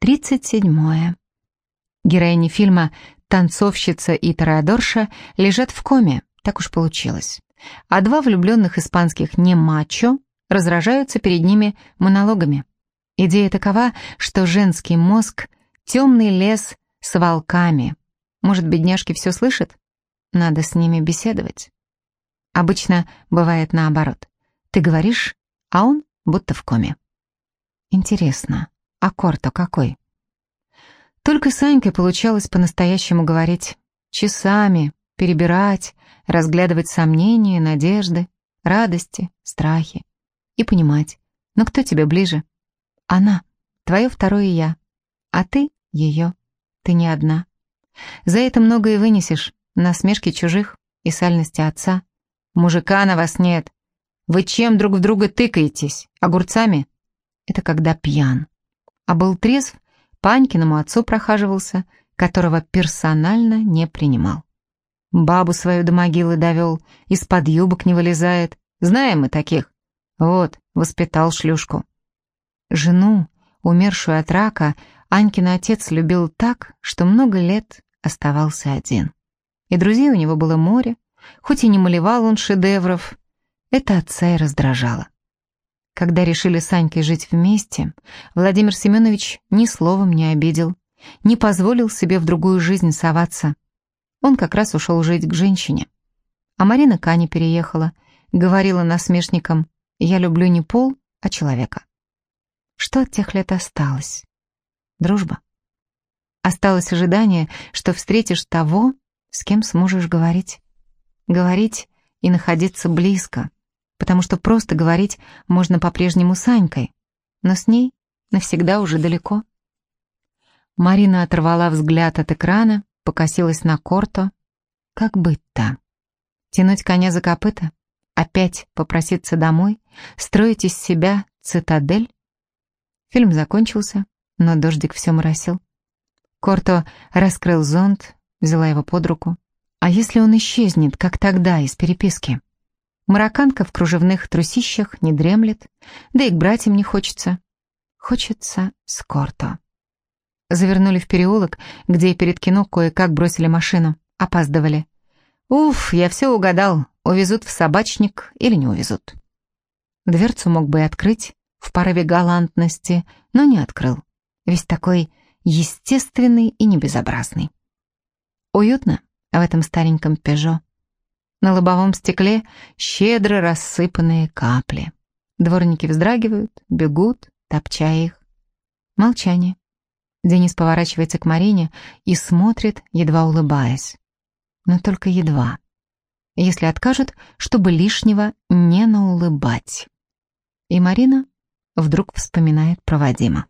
37. Героини фильма «Танцовщица» и «Тореадорша» лежат в коме, так уж получилось. А два влюбленных испанских не-мачо разражаются перед ними монологами. Идея такова, что женский мозг — темный лес с волками. Может, бедняжки все слышат? Надо с ними беседовать. Обычно бывает наоборот. Ты говоришь, а он будто в коме. Интересно, а Корто какой? Только с Анькой получалось по-настоящему говорить. Часами перебирать, разглядывать сомнения, надежды, радости, страхи. И понимать, ну кто тебе ближе? Она, твое второе я, а ты ее, ты не одна. За это многое вынесешь, насмешки чужих и сальности отца. Мужика на вас нет. Вы чем друг в друга тыкаетесь? Огурцами? Это когда пьян. А был трезв, по Анькиному отцу прохаживался, которого персонально не принимал. Бабу свою до могилы довел, из-под юбок не вылезает. Знаем мы таких. Вот, воспитал шлюшку. Жену, умершую от рака, Анькин отец любил так, что много лет оставался один. И друзей у него было море, хоть и не малевал он шедевров, это отца и раздражало. Когда решили с Анькой жить вместе, Владимир Семенович ни словом не обидел, не позволил себе в другую жизнь соваться. Он как раз ушел жить к женщине. А Марина к Ане переехала, говорила насмешникам, «Я люблю не пол, а человека». Что от тех лет осталось? Дружба. Осталось ожидание, что встретишь того, с кем сможешь говорить. Говорить и находиться близко, потому что просто говорить можно по-прежнему с Анькой, но с ней навсегда уже далеко. Марина оторвала взгляд от экрана, покосилась на Корто. Как быть-то? Тянуть коня за копыта? Опять попроситься домой? Строить из себя цитадель? Фильм закончился, но дождик все моросил. Корто раскрыл зонт, взяла его под руку. А если он исчезнет, как тогда, из переписки? Марокканка в кружевных трусищах не дремлет, да и к братьям не хочется. Хочется с. Завернули в переулок, где перед кино кое-как бросили машину. Опаздывали. Уф, я все угадал. Увезут в собачник или не увезут. Дверцу мог бы и открыть, в порыве галантности, но не открыл. Весь такой естественный и небезобразный. Уютно в этом стареньком «Пежо». На лобовом стекле щедро рассыпанные капли. Дворники вздрагивают, бегут, топча их. Молчание. Денис поворачивается к Марине и смотрит, едва улыбаясь. Но только едва. Если откажут, чтобы лишнего не наулыбать. И Марина вдруг вспоминает про Вадима.